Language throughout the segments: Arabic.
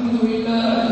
من توبة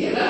Yeah.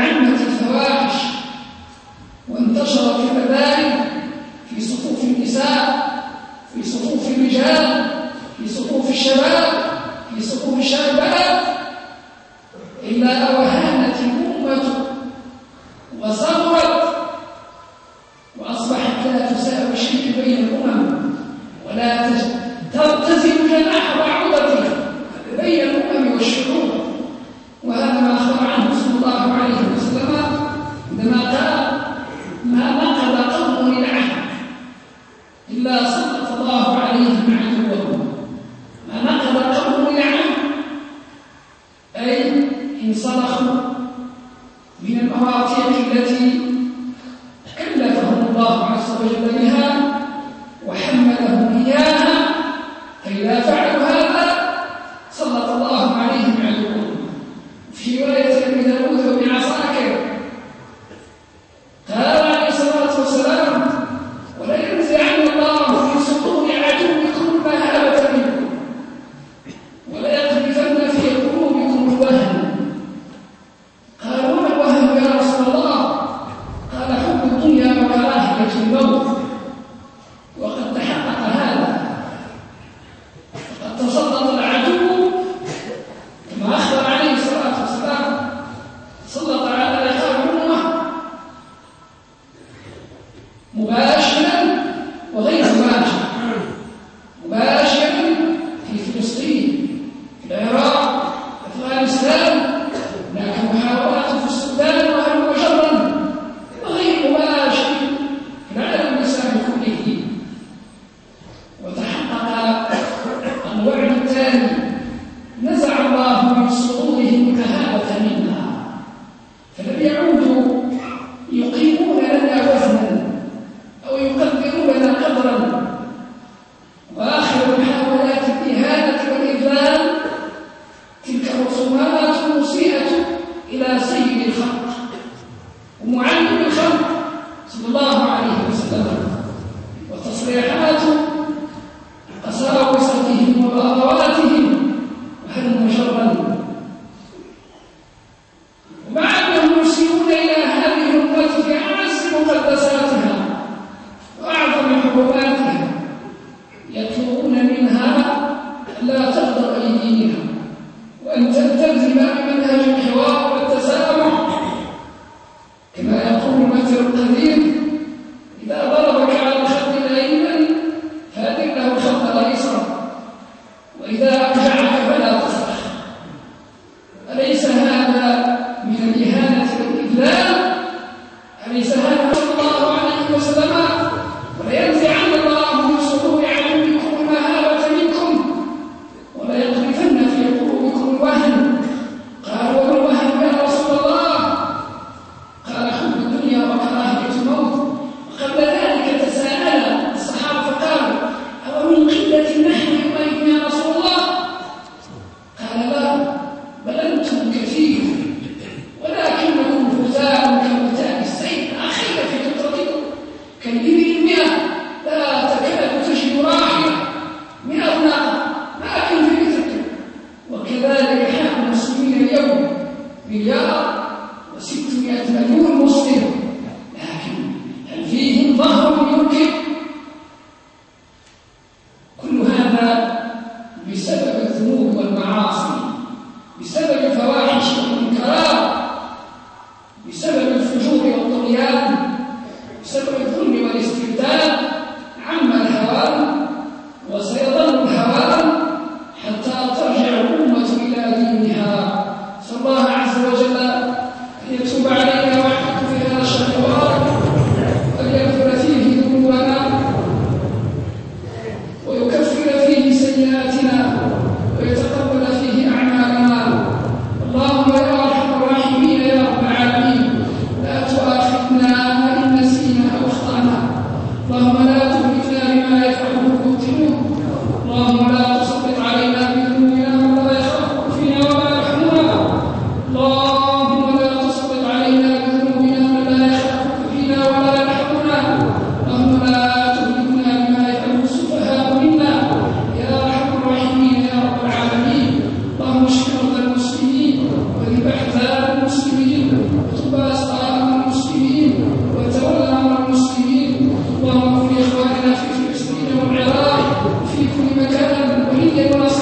عمت الفواحش وانتشرت المباني في صفوف النساء في صفوف الرجال في صفوف الشباب في صفوف الشابات إلا أوهانت الأمة وصبرت وأصبحت لا تساوي شيء بين الأمم ولا تتزن جناح بعوضتها إياها فإذا فعلوا هذا سلط الله عليهم عدوهم في رواية que conocer